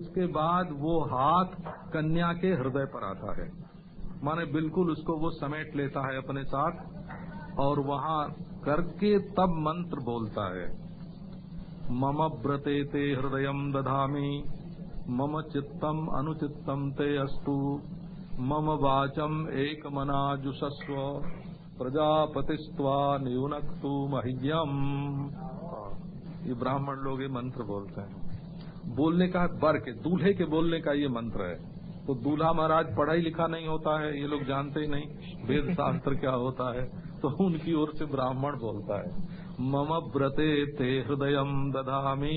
उसके बाद वो हाथ कन्या के हृदय पर आता है। माने बिल्कुल उसको वो समेट लेता है अपने साथ और वहाँ करके तब मंत्र बोलता है। मम व्रते ते हृदय दधामी, मम चित्तम अनुचित्तम ते अस्तु, मम वाचम एक मनाजुषस्व प्रजापतिस्वा न्यूनक्तु मह्यम। ये ब्राह्मण लोग ये मंत्र बोलते हैं। बोलने का बर के, दूल्हे के बोलने का ये मंत्र है। तो दूल्हा महाराज पढ़ाई लिखा नहीं होता है, ये लोग जानते ही नहीं, वेद शास्त्र क्या होता है। तो उनकी ओर से ब्राह्मण बोलता है, मम व्रते ते हृदय दधामी,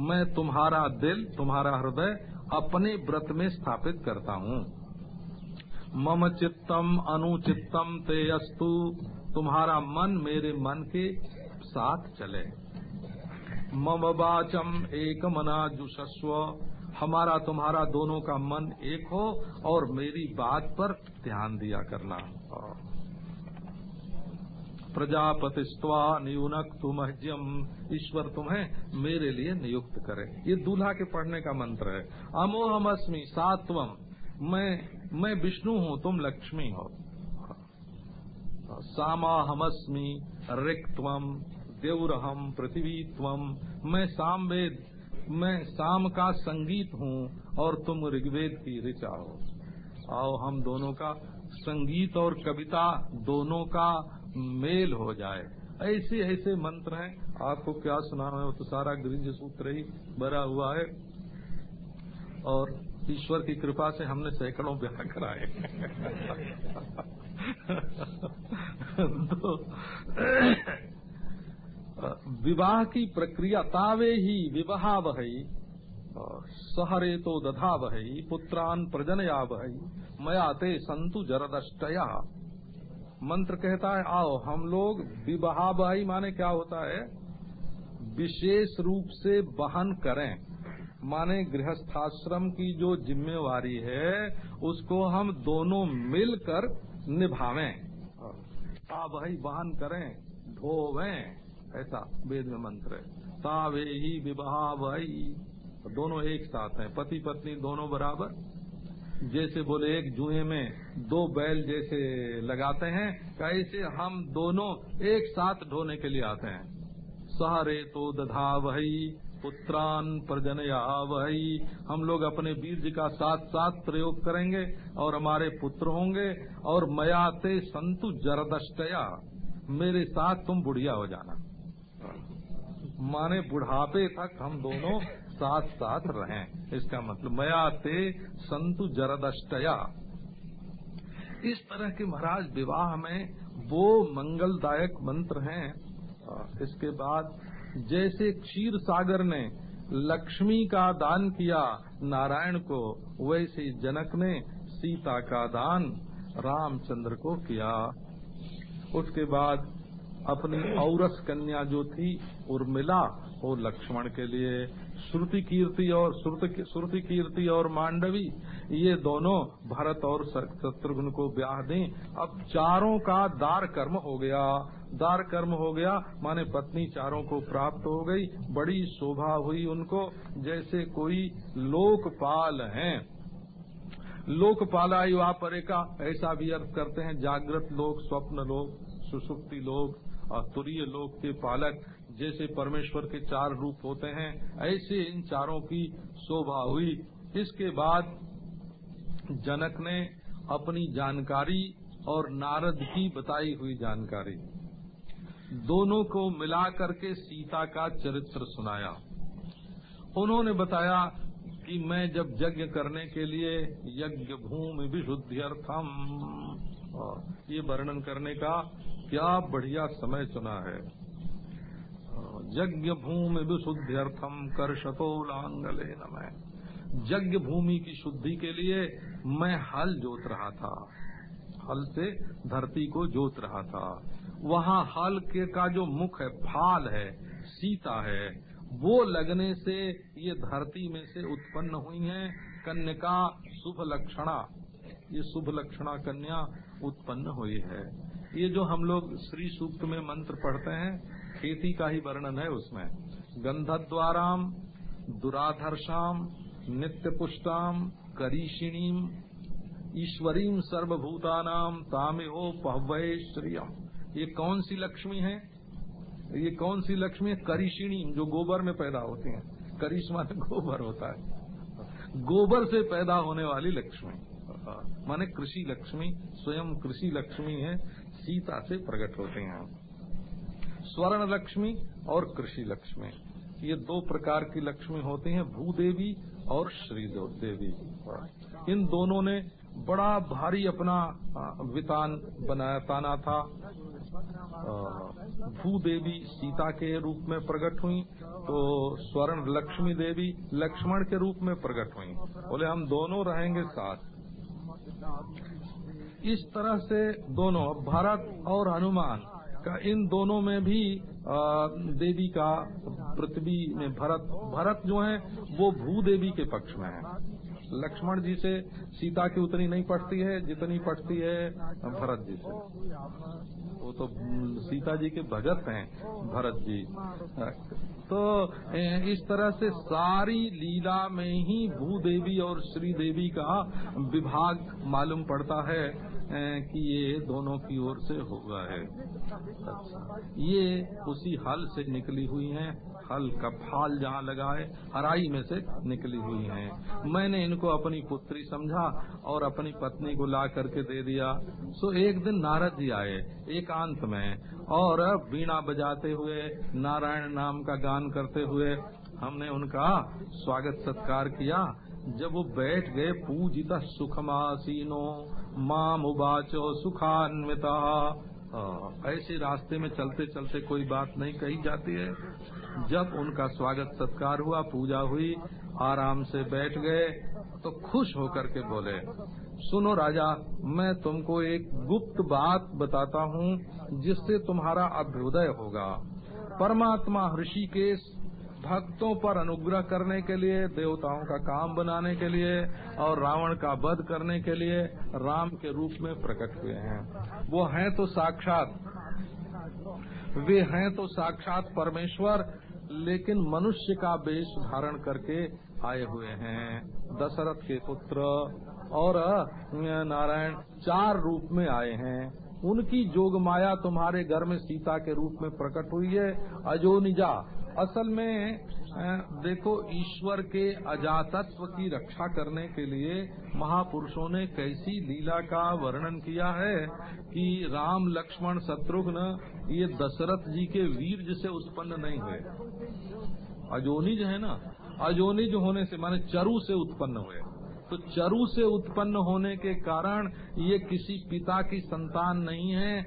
मैं तुम्हारा दिल, तुम्हारा हृदय अपने व्रत में स्थापित करता हूँ। मम चित्तम अनुचित्तम ते अस्तु तुम्हारा मन मेरे मन के साथ चले। मम वाचम एक मना जुसस्व हमारा तुम्हारा दोनों का मन एक हो और मेरी बात पर ध्यान दिया करना। प्रजापतिस्वा नियुनक तुम ईश्वर तुम्हें मेरे लिए नियुक्त करे। ये दूल्हा के पढ़ने का मंत्र है। अमोहम अस्मी सात्वम मैं मैं विष्णु हूँ, तुम लक्ष्मी हो। सामा हमस्मी रिक्तम देवरहम पृथ्वी त्वम मैं सामवेद मैं साम का संगीत हूँ और तुम ऋग्वेद की ऋचा हो। आओ हम दोनों का संगीत और कविता दोनों का मेल हो जाए। ऐसे ऐसे मंत्र हैं। आपको क्या सुना है? वो तो सारा गृह सूत्र ही भरा हुआ है। और ईश्वर की कृपा से हमने सैकड़ों ब्याह कराए। तो विवाह की प्रक्रिया तावे ही विवाह वही सहरे तो दधा वही पुत्रान प्रजनया वही मयाते संतु जरदष्टया। मंत्र कहता है, आओ, हम लोग विवाह वही माने क्या होता है? विशेष रूप से वहन करें। माने गृहस्थाश्रम की जो जिम्मेवारी है, उसको हम दोनों मिलकर निभावें। आ भाई वहन करें ढोवें ऐसा वेद में मंत्र है। तावे ही विवाह भाई दोनों एक साथ हैं। पति पत्नी दोनों बराबर। जैसे बोले, एक जुए में दो बैल जैसे लगाते हैं, कैसे हम दोनों एक साथ ढोने के लिए आते हैं। सहरे तो दधा वही पुत्रान प्रजनया वही हम लोग अपने बीज का साथ साथ प्रयोग करेंगे और हमारे पुत्र होंगे और मयाते संतु जरदष्टया। मेरे साथ तुम बुढ़िया हो जाना। माने बुढ़ापे तक हम दोनों साथ साथ रहें। इसका मतलब मया ते संतु जरदष्टया। इस तरह के महाराज विवाह में वो मंगलदायक मंत्र हैं। इसके बाद जैसे क्षीर सागर ने लक्ष्मी का दान किया नारायण को, वैसे जनक ने सीता का दान रामचंद्र को किया। उसके बाद अपनी औरस कन्या जो थी उर्मिला वो लक्ष्मण के लिए श्रुति कीर्ति और श्रुति कीर्ति और मांडवी, ये दोनों भरत और शत्रुघ्न को ब्याह दें। अब चारों का दार कर्म हो गया। दार कर्म हो गया, माने पत्नी चारों को प्राप्त हो गई। बड़ी शोभा हुई उनको, जैसे कोई लोकपाल हैं। लोकपाला परे का, ऐसा भी अर्थ करते हैं, जागृत लोग स्वप्न लोग सुसुप्ति लोग तुरीय लोक के पालक जैसे परमेश्वर के चार रूप होते हैं, ऐसे इन चारों की शोभा हुई। इसके बाद जनक ने अपनी जानकारी और नारद की बताई हुई जानकारी। दोनों को मिलाकर के सीता का चरित्र सुनाया। उन्होंने बताया कि मैं जब यज्ञ करने के लिए यज्ञ भूमि विशुद्धि अर्थम ये वर्णन करने का क्या बढ़िया समय चुना है। यज्ञ भूमि विशुद्ध्यर्थम कर शतोलांगले मैं यज्ञ भूमि की शुद्धि के लिए मैं हल जोत रहा था। हल से धरती को जोत रहा था। वहाँ हल के का जो मुख है, फाल है, सीता है वो लगने से ये धरती में से उत्पन्न हुई है कन्या शुभ लक्षणा ये शुभ लक्षणा कन्या उत्पन्न हुई है। ये जो हम लोग श्री सूक्त में मंत्र पढ़ते हैं, खेती का ही वर्णन है उसमें। गंधद्वाराम, दुराधर्षाम नित्य पुष्टाम करीषिणीम, ईश्वरीम सर्वभूतानाम तामे तामेहो पहवे श्रियम। ये कौन सी लक्ष्मी है? ये कौन सी लक्ष्मी है? करीषिणी जो गोबर में पैदा होती है। करिश्मा गोबर होता है। गोबर से पैदा होने वाली लक्ष्मी। माने कृषि लक्ष्मी, स्वयं कृषि लक्ष्मी है, सीता से प्रकट होते हैं। स्वर्ण लक्ष्मी और कृषि लक्ष्मी। ये दो प्रकार की लक्ष्मी होती हैं, भूदेवी और श्री देवी। इन दोनों ने बड़ा भारी अपना वितान बनाया, ताना था। भूदेवी सीता के रूप में प्रकट हुई तो स्वर्ण लक्ष्मी देवी लक्ष्मण के रूप में प्रकट हुई। बोले, हम दोनों रहेंगे साथ। इस तरह से दोनों भरत और हनुमान का, इन दोनों में भी देवी का पृथ्वी में भरत भरत जो है, वो भूदेवी के पक्ष में है। लक्ष्मण जी से सीता की उतनी नहीं पटती है, जितनी पटती है भरत जी से। वो तो सीता जी के भगत हैं, भरत जी। तो इस तरह से सारी लीला में ही भूदेवी और श्री देवी का विभाग मालूम पड़ता है कि ये दोनों की ओर से होगा है। ये उसी हल से निकली हुई हैं, हल का फाल जहाँ लगा है, हराई में से निकली हुई हैं। मैंने इनको अपनी पुत्री समझा और अपनी पत्नी को ला करके दे दिया। सो, एक दिन नारद जी आए, एकांत में, और वीणा बजाते हुए नारायण नाम का गान करते हुए हमने उनका स्वागत सत्कार किया। जब वो बैठ गए, पूजित सुखमासीनो माम उबाचो सुखान्विता। ऐसे रास्ते में चलते चलते कोई बात नहीं कही जाती है। जब उनका स्वागत सत्कार हुआ, पूजा हुई, आराम से बैठ गए तो खुश होकर के बोले, सुनो राजा, मैं तुमको एक गुप्त बात बताता हूँ, जिससे तुम्हारा अभ्युदय होगा। परमात्मा ऋषिकेश भक्तों पर अनुग्रह करने के लिए, देवताओं का काम बनाने के लिए और रावण का वध करने के लिए राम के रूप में प्रकट हुए हैं। वो हैं तो साक्षात। वे हैं तो साक्षात परमेश्वर, लेकिन मनुष्य का वेश धारण करके आए हुए हैं। दशरथ के पुत्र और नारायण चार रूप में आए हैं। उनकी जोग माया तुम्हारे घर में सीता के रूप में प्रकट हुई है। अजोनिजा असल में देखो, ईश्वर के अजातत्व की रक्षा करने के लिए महापुरुषों ने कैसी लीला का वर्णन किया है कि राम, लक्ष्मण, शत्रुघ्न, ये दशरथ जी के वीर से उत्पन्न नहीं हुए। अजोनिज है ना? अजोनिज होने से, माने चरु से उत्पन्न हुए। तो चरु से उत्पन्न होने के कारण ये किसी पिता की संतान नहीं है।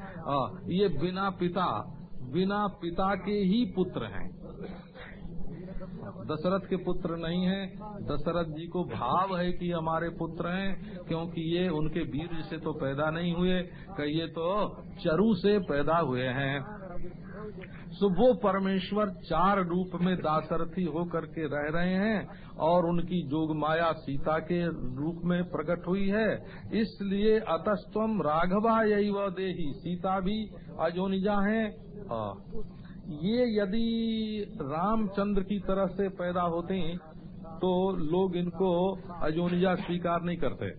ये बिना पिता बिना पिता के ही पुत्र हैं। दशरथ के पुत्र नहीं है। दशरथ जी को भाव है कि हमारे पुत्र हैं, क्योंकि ये उनके वीर से तो पैदा नहीं हुए कि ये तो चरु से पैदा हुए हैं। सो वो परमेश्वर चार रूप में दासरथी होकर के रह रहे हैं और उनकी जोग माया सीता के रूप में प्रकट हुई है। इसलिए अतस्तम राघवा यही व देही। सीता भी अजोनिजा है। ये यदि रामचंद्र की तरह से पैदा होते तो लोग इनको अजोनिजा स्वीकार नहीं करते।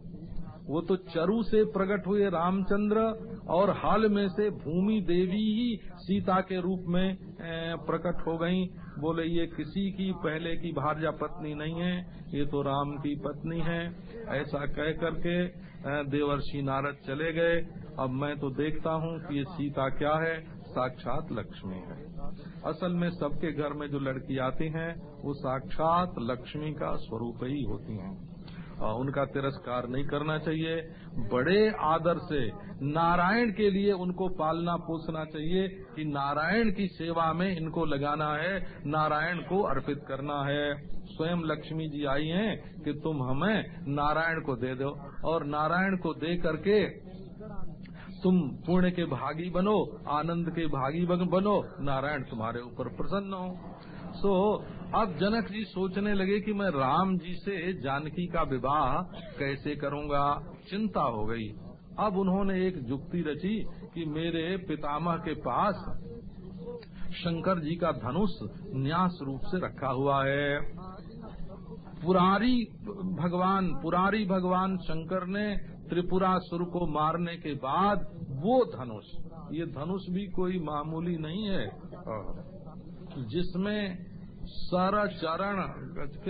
वो तो चरु से प्रकट हुए रामचंद्र और हाल में से भूमि देवी ही सीता के रूप में प्रकट हो गई। बोले, ये किसी की पहले की भार्या पत्नी नहीं है, ये तो राम की पत्नी है। ऐसा कह करके देवर्षि नारद चले गए। अब मैं तो देखता हूँ कि ये सीता क्या है। साक्षात लक्ष्मी है। असल में सबके घर में जो लड़की आती हैं, वो साक्षात लक्ष्मी का स्वरूप ही होती हैं। उनका तिरस्कार नहीं करना चाहिए। बड़े आदर से नारायण के लिए उनको पालना पोसना चाहिए कि नारायण की सेवा में इनको लगाना है, नारायण को अर्पित करना है। स्वयं लक्ष्मी जी आई हैं कि तुम हमें नारायण को दे दो और नारायण को दे करके तुम पुण्य के भागी बनो, आनंद के भागी बनो, नारायण तुम्हारे ऊपर प्रसन्न हो। सो अब जनक जी सोचने लगे कि मैं राम जी से जानकी का विवाह कैसे करूँगा? चिंता हो गई। अब उन्होंने एक जुक्ति रची कि मेरे पितामह के पास शंकर जी का धनुष न्यास रूप से रखा हुआ है। पुरारी भगवान पुरारी भगवान शंकर ने त्रिपुरासुर को मारने के बाद वो धनुष, ये धनुष भी कोई मामूली नहीं है जिसमें सर चरण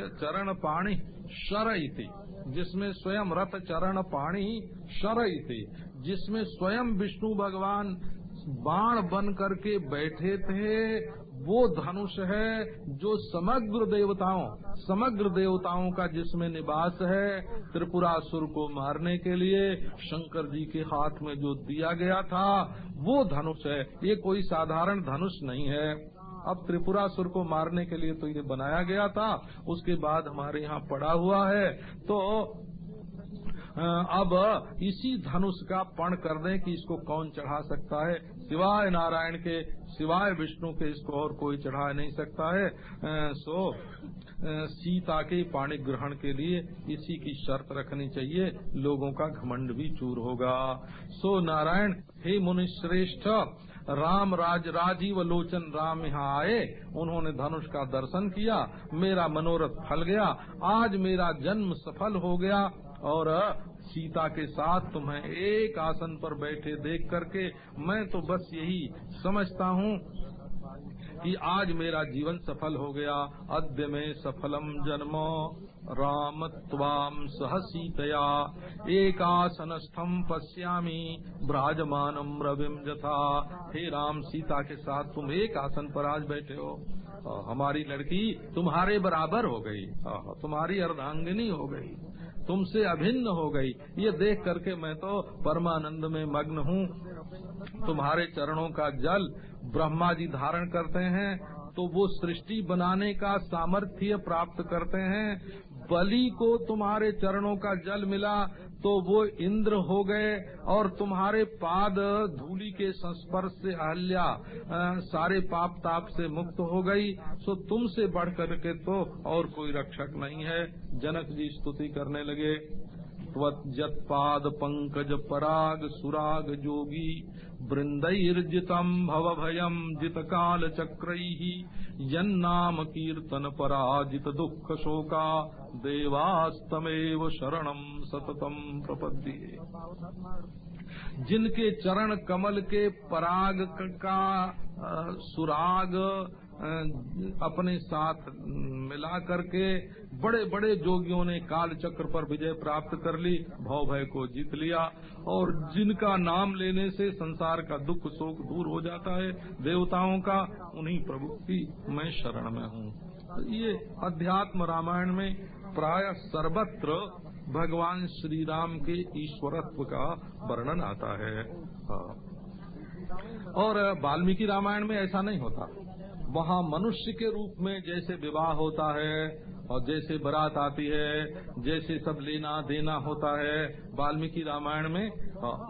चरण पाणी शर थी जिसमें स्वयं रथ चरण पाणी शर थी जिसमें स्वयं विष्णु भगवान बाण बन करके बैठे थे, वो धनुष है जो समग्र देवताओं समग्र देवताओं का जिसमें निवास है, त्रिपुरासुर को मारने के लिए शंकर जी के हाथ में जो दिया गया था, वो धनुष है। ये कोई साधारण धनुष नहीं है। अब त्रिपुरासुर को मारने के लिए तो ये बनाया गया था, उसके बाद हमारे यहाँ पड़ा हुआ है। तो अब इसी धनुष का पण कर दें कि इसको कौन चढ़ा सकता है। सिवाय नारायण के, सिवाय विष्णु के इसको और कोई चढ़ा नहीं सकता है। सो सीता के पाणी ग्रहण के लिए इसी की शर्त रखनी चाहिए। लोगों का घमंड भी चूर होगा। सो नारायण, हे मुनि श्रेष्ठ राम राज राजीव लोचन राम यहाँ आए। उन्होंने धनुष का दर्शन किया। मेरा मनोरथ फल गया। आज मेरा जन्म सफल हो गया। और सीता के साथ तुम्हें एक आसन पर बैठे देख करके मैं तो बस यही समझता हूँ। कि आज मेरा जीवन सफल हो गया। अद्य में सफलम जन्म। राम ताम सह सीतया एकासनस्थम पश्यामी। ब्राजमानम रविम जथा हे राम, सीता के साथ तुम एक आसन पर आज बैठे हो। हमारी लड़की तुम्हारे बराबर हो गई। तुम्हारी अर्धांगिनी हो गई। तुमसे अभिन्न हो गई। ये देख करके मैं तो परमानंद में मग्न हूँ। तुम्हारे चरणों का जल ब्रह्मा जी धारण करते हैं तो वो सृष्टि बनाने का सामर्थ्य प्राप्त करते हैं। बलि को तुम्हारे चरणों का जल मिला तो वो इंद्र हो गए और तुम्हारे पाद धूली के संस्पर्श से अहल्या सारे पाप ताप से मुक्त हो गई। सो तुमसे बढ़ करके तो और कोई रक्षक नहीं है। जनक जी स्तुति करने लगे। त्वजत पाद पंकज पराग सुराग जोगी वृंदैर्जितम भव भयम जित काल चक्र, यन्नाम कीर्तन पराजित दुख शोका, देवास्तमेव शरणम सततम प्रपद्ये। जिनके चरण कमल के पराग का सुराग अपने साथ मिला करके बड़े बड़े जोगियों ने काल चक्र पर विजय प्राप्त कर ली, भाव भय को जीत लिया और जिनका नाम लेने से संसार का दुख शोक दूर हो जाता है, देवताओं का, उन्हीं प्रभु की मैं शरण में हूँ। ये अध्यात्म रामायण में प्राय सर्वत्र भगवान श्री राम के ईश्वरत्व का वर्णन आता है। और वाल्मीकि रामायण में ऐसा नहीं होता। वहाँ मनुष्य के रूप में जैसे विवाह होता है और जैसे बारात आती है, जैसे सब लेना देना होता है वाल्मीकि रामायण में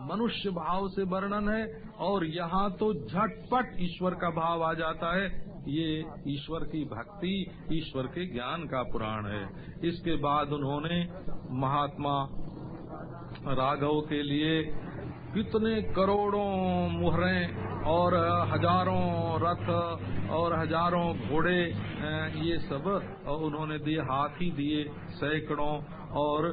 मनुष्य भाव से वर्णन है और यहाँ तो झटपट ईश्वर का भाव आ जाता है। ये ईश्वर की भक्ति, ईश्वर के ज्ञान का पुराण है। इसके बाद उन्होंने महात्मा राघव के लिए कितने करोड़ों मुहरें और हज़ारों रथ और हज़ारों घोड़े ये सब उन्होंने दिए, हाथी दिए सैकड़ों और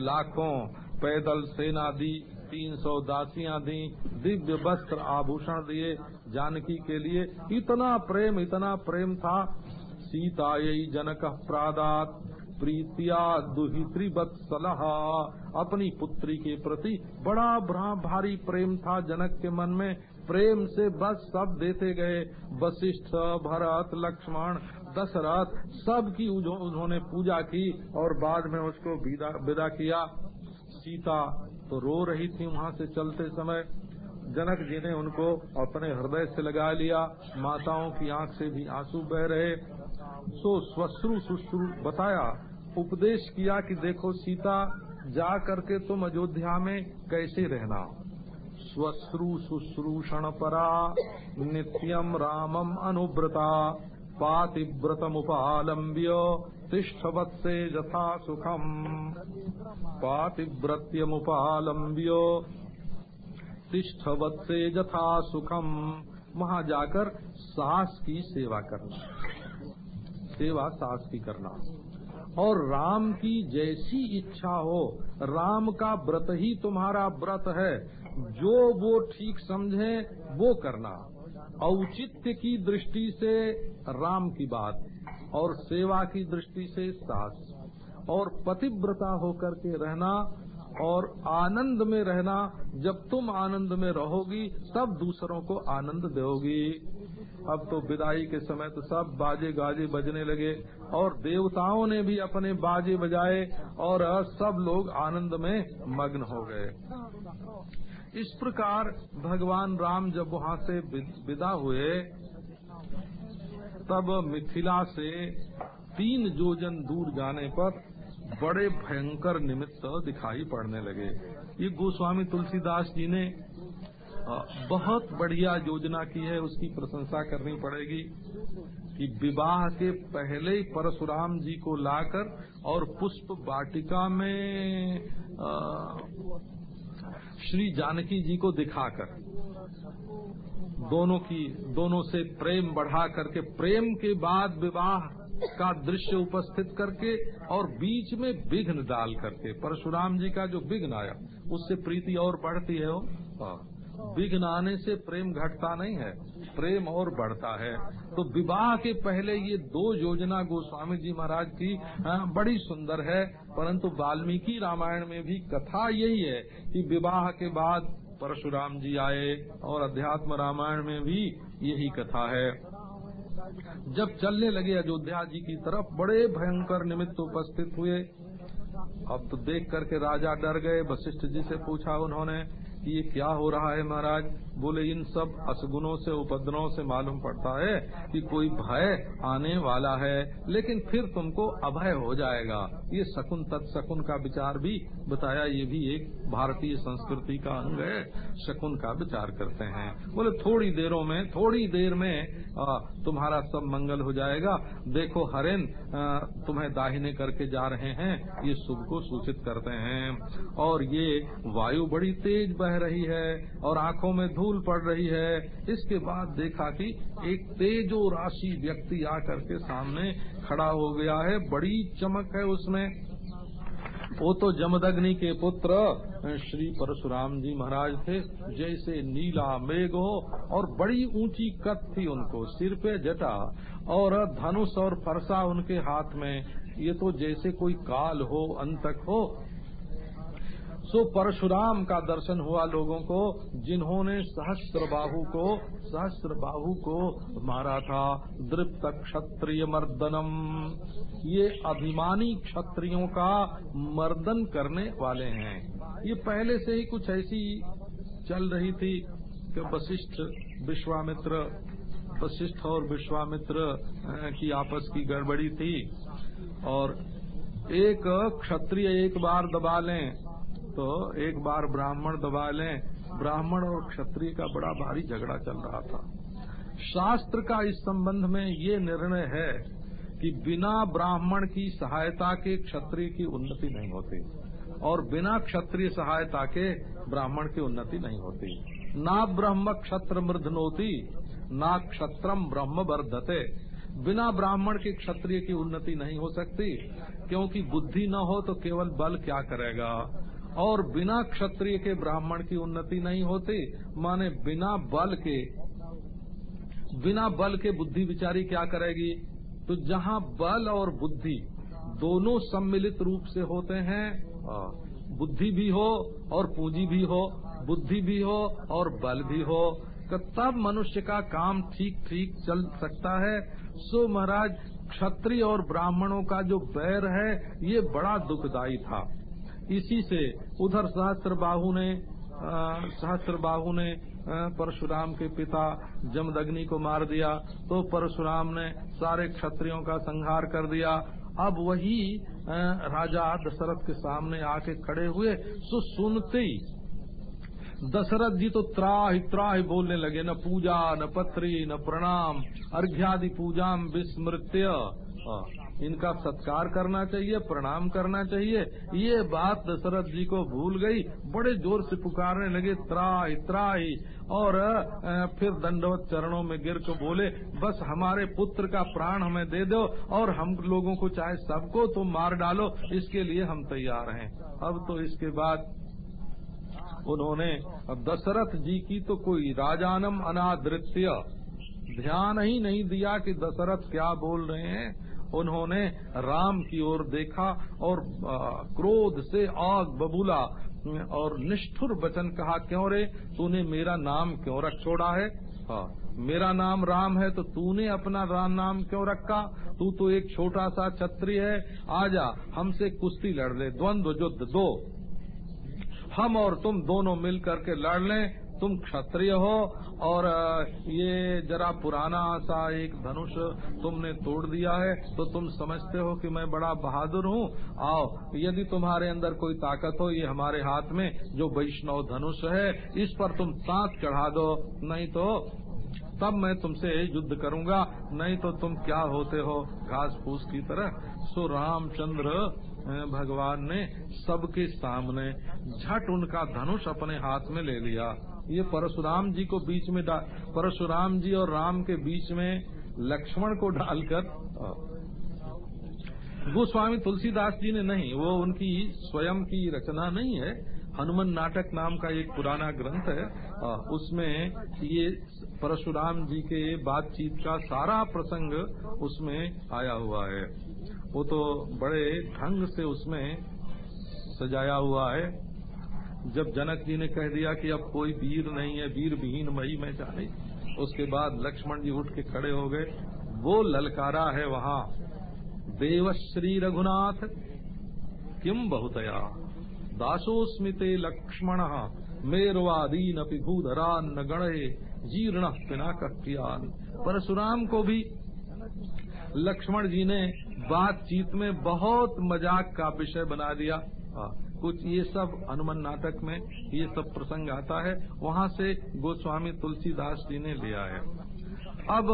लाखों पैदल सेना दी, तीन सौ दासियाँ दी, दिव्य वस्त्र आभूषण दिए जानकी के लिए। इतना प्रेम इतना प्रेम था। सीता यही जनक प्रादात। प्रीतिया दुहित्रिवत सलह। अपनी पुत्री के प्रति बड़ा बड़ा भारी प्रेम था। जनक के मन में प्रेम से बस सब देते गए। वशिष्ठ, भरत, लक्ष्मण, दशरथ सब की उन्होंने पूजा की और बाद में उसको विदा किया। सीता तो रो रही थी वहाँ से चलते समय। जनक जी ने उनको अपने हृदय से लगा लिया। माताओं की आँख से भी आँसू बह रहे। सो स्वश्रु सुश्रु बताया, उपदेश किया कि देखो सीता, जा करके तुम अयोध्या में कैसे रहना। स्वश्रु शुश्रूषण परा नित्यम रामम अनुव्रता, पातिव्रतमुपालम्ब्य, तिष्ठवत्से यथा सुखम पातिव्रत्यमुपालम्ब्य, तिष्ठवत्से यथा सुखम वहाँ जाकर सास की सेवा करना। सेवा सास की करना। और राम की जैसी इच्छा हो, राम का व्रत ही तुम्हारा व्रत है। जो वो ठीक समझे, वो करना। औचित्य की दृष्टि से राम की बात, और सेवा की दृष्टि से सास। और पतिव्रता होकर के रहना, और आनंद में रहना। जब तुम आनंद में रहोगी, तब दूसरों को आनंद दोगी। अब तो विदाई के समय तो सब बाजे गाजे बजने लगे और देवताओं ने भी अपने बाजे बजाए और सब लोग आनंद में मग्न हो गए। इस प्रकार भगवान राम जब वहाँ से विदा हुए, तब मिथिला से तीन जोजन दूर जाने पर बड़े भयंकर निमित्त दिखाई पड़ने लगे। ये गोस्वामी तुलसीदास जी ने बहुत बढ़िया योजना की है, उसकी प्रशंसा करनी पड़ेगी कि विवाह के पहले ही परशुराम जी को लाकर और पुष्प वाटिका में श्री जानकी जी को दिखाकर, दोनों की, दोनों से प्रेम बढ़ा करके, प्रेम के बाद विवाह का दृश्य उपस्थित करके और बीच में विघ्न डाल करके, परशुराम जी का जो विघ्न आया, उससे प्रीति और बढ़ती है वो हाँ। विघ्न आने से प्रेम घटता नहीं है, प्रेम और बढ़ता है। तो विवाह के पहले ये दो योजना गोस्वामी जी महाराज की बड़ी सुंदर है, परंतु वाल्मीकि रामायण में भी कथा यही है कि विवाह के बाद परशुराम जी आए और अध्यात्म रामायण में भी यही कथा है। जब चलने लगे अयोध्या जी की तरफ़, बड़े भयंकर निमित्त उपस्थित हुए। अब तो देख करके राजा डर गए, वशिष्ठ जी से पूछा उन्होंने कि ये क्या हो रहा है महाराज? बोले इन सब असगुनों से उपद्रवों से मालूम पड़ता है कि कोई भय आने वाला है लेकिन फिर तुमको अभय हो जाएगा। ये शकुन तत्शकुन का विचार भी बताया ये भी एक भारतीय संस्कृति का अंग है शकुन का विचार करते हैं। बोले थोड़ी देरों में थोड़ी देर में आ, तुम्हारा सब मंगल हो जाएगा। देखो हरेन तुम्हें दाहिने करके जा रहे हैं ये शुभ को सूचित करते हैं। और ये वायु बड़ी तेज बह रही है और आँखों में धूल पड़ रही है। इसके बाद देखा कि एक तेजो राशि व्यक्ति आकर के सामने खड़ा हो गया है। बड़ी चमक है उसमें। वो तो जमदग्नि के पुत्र श्री परशुराम जी महाराज थे। जैसे नीला मेघ हो और बड़ी ऊँची कत थी उनको। सिर पे जटा और धनुष और फरसा उनके हाथ में। ये तो जैसे कोई काल हो, अंतक हो सो परशुराम का दर्शन हुआ लोगों को, जिन्होंने सहस्त्र को सहस्त्र को मारा था। दृप्त क्षत्रिय मर्दनम। ये अभिमानी क्षत्रियों का मर्दन करने वाले हैं। ये पहले से ही कुछ ऐसी चल रही थी कि वशिष्ठ विश्वामित्र, वशिष्ठ और विश्वामित्र की आपस की गड़बड़ी थी। और एक क्षत्रिय एक बार दबा लें तो एक बार ब्राह्मण दबा लें। ब्राह्मण और क्षत्रिय का बड़ा भारी झगड़ा चल रहा था। शास्त्र का इस संबंध में ये निर्णय है कि बिना ब्राह्मण की सहायता के क्षत्रिय की उन्नति नहीं होती और बिना क्षत्रिय सहायता के ब्राह्मण की उन्नति नहीं होती। ना ब्रह्म क्षत्र मृधनोती, ना क्षत्रम ब्रह्म वर्धते। बिना ब्राह्मण के क्षत्रिय की उन्नति नहीं हो सकती। क्योंकि बुद्धि न हो तो केवल बल क्या करेगा? और बिना क्षत्रिय के ब्राह्मण की उन्नति नहीं होती। माने बिना बल के, बिना बल के बुद्धि विचारी क्या करेगी? तो जहाँ बल और बुद्धि दोनों सम्मिलित रूप से होते हैं बुद्धि भी हो और पूंजी भी हो, बुद्धि भी हो और बल भी हो तो तब मनुष्य का काम ठीक ठीक चल सकता है। सो महाराज, क्षत्रिय और ब्राह्मणों का जो बैर है, ये बड़ा दुखदायी था। इसी से उधर सहस्त्र बाहु ने सहस्त्र बाहु ने परशुराम के पिता जमदग्नि को मार दिया। तो परशुराम ने सारे क्षत्रियों का संहार कर दिया। अब वही राजा दशरथ के सामने आके खड़े हुए। सो सुनते ही दशरथ जी तो त्राह त्राह बोलने लगे, न पूजा, न पत्री, न प्रणाम, अर्घ्यादि पूजा विस्मृत्य। इनका सत्कार करना चाहिए, प्रणाम करना चाहिए। ये बात दशरथ जी को भूल गई, बड़े ज़ोर से पुकारने लगे, त्राई त्राई। और फिर दंडवत चरणों में गिर को बोले, बस हमारे पुत्र का प्राण हमें दे दो, और हम लोगों को चाहे सबको तुम मार डालो, इसके लिए हम तैयार हैं। अब तो इसके बाद उन्होंने दशरथ जी की तो कोई राजानम अनादृत्य ध्यान ही नहीं दिया कि दशरथ क्या बोल रहे हैं। उन्होंने राम की ओर देखा और क्रोध से आग बबूला और निष्ठुर वचन कहा, क्यों रे? तूने मेरा नाम क्यों रख छोड़ा है? हाँ मेरा नाम राम है तो तूने अपना राम नाम क्यों रखा? तू तो एक छोटा सा छत्री है। आजा, हमसे कुश्ती लड़ ले, द्वंद्व युद्ध दो। हम और तुम दोनों मिल करके लड़ लें। तुम क्षत्रिय हो और ये जरा पुराना सा एक धनुष तुमने तोड़ दिया है तो तुम समझते हो कि मैं बड़ा बहादुर हूँ। आओ, यदि तुम्हारे अंदर कोई ताकत हो, ये हमारे हाथ में जो वैष्णव धनुष है, इस पर तुम सांस चढ़ा दो, नहीं तो तब मैं तुमसे युद्ध करूँगा, नहीं तो तुम क्या होते हो घास फूस की तरह। सो रामचंद्र भगवान ने सबके सामने झट उनका धनुष अपने हाथ में ले लिया। ये परशुराम जी को बीच में परशुराम जी और राम के बीच में लक्ष्मण को डालकर गोस्वामी तुलसीदास जी ने नहीं, वो उनकी स्वयं की रचना नहीं है, हनुमान नाटक नाम का एक पुराना ग्रंथ है उसमें ये परशुराम जी के बातचीत का सारा प्रसंग उसमें आया हुआ है। वो तो बड़े ढंग से उसमें सजाया हुआ है। जब जनक जी ने कह दिया कि अब कोई वीर नहीं है वीर विहीन मई में जाने उसके बाद लक्ष्मण जी उठ के खड़े हो गए। वो ललकारा है वहाँ। देवश्री रघुनाथ, किम बहुतया? दासोस्मिते लक्ष्मण, मेरवादीन अपि भूधरा न गणे जीर्ण पिना कियान परशुराम को भी लक्ष्मण जी ने बातचीत में बहुत मज़ाक का विषय बना दिया। कुछ ये सब हनुमान नाटक में ये सब प्रसंग आता है, वहाँ से गोस्वामी तुलसीदास जी ने लिया है। अब